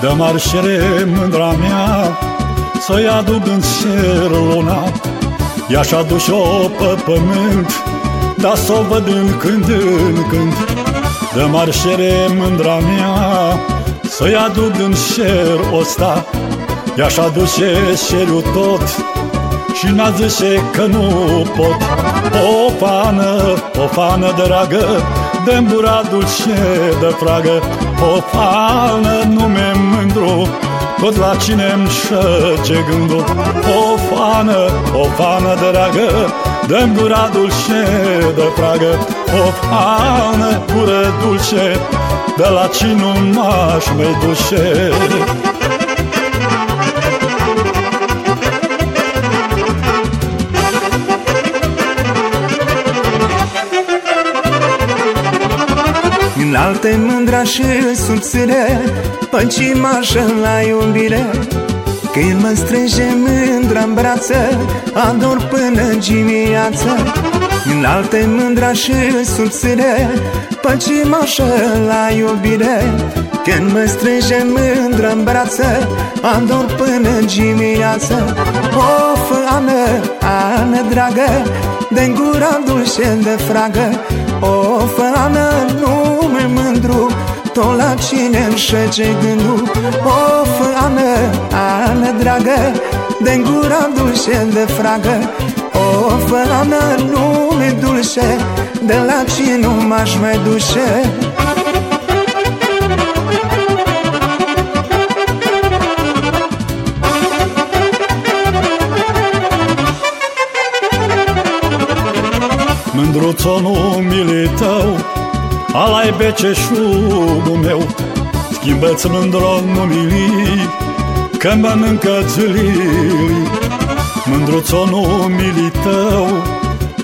De marșere mândra mea Să-i aduc în cer luna I-aș aduce-o pe pământ Dar să o văd în când în când. De marșere mândra mea Să-i aduc în cer ăsta I-aș aduce șeriul tot Și n-a zice că nu pot. O fană, o fană dragă Dă-mi gura dulce de fragă. O fană nume mândru Tot la cine-mi șăce gândul. O fană, o fană dragă Dă-mi gura dulce de fragă. O fană, gură dulce De la cine nu m-aș mai duce În alte mândra și subțire Păcimașă la iubire. Când mă strânge mândra în brață Ador până dimineață. În alte mândra și subțire Păcimașă la iubire. Când mă strânge mândra în brață Ador până dimineață. Of, Ană, Ană dragă de gura dulce de fragă. Of, Ană, nume mândru Tot la cine-mi șece gândul. Of, Ană, Ană dragă de gura dulce de fragă. Of, Ană, nume dulce De la cine nu m-aș mai duce. Mândruțo numele tău Alai beceșugul meu Schimbă-ți mândro numili Că mănâncă țâlii Mândruțo numele tău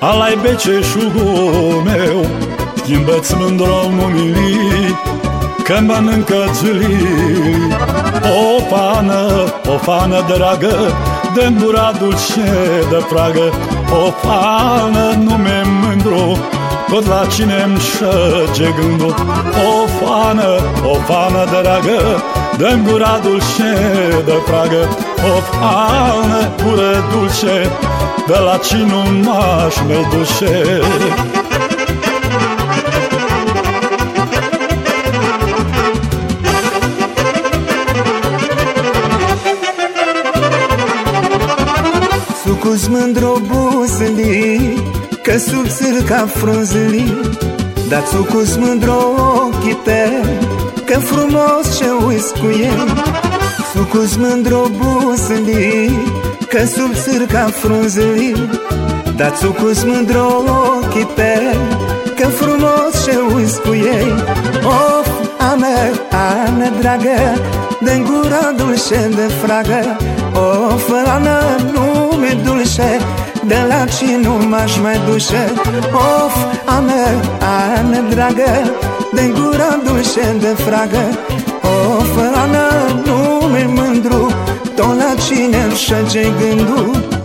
Alai beceșugul meu Schimbă-ți mândro numili Că mănâncă țâlii O pană, o fană dragă Dă-mi gura dulce de fragă O fană nume mândru Tot la cine-mi șăge gândul? O fană, o fană dragă Dă-mi gura dulce de fragă. O fană, gură dulce De la cine nu m-aș mai duce Sucus mândro buzălii Că subțiri ca frunzălii Dar sucus mândro ochii tăi. Că frumos ce uiți cu ei Sucus mândro buzălii Că subțiri ca frunzălii Dar sucus mândro ochii tăi. Că frumos ce uiți cu ei Of, Ană, Ană dragă Dă-n gura dulce de fragă. Of, Ană, nume dulce De la cine nu m-aș mai duce. Of, Ană, Ană dragă Dă-n gura dulce de fragă. Of, Ană, nume mândru Tot la cine-mi șage gândul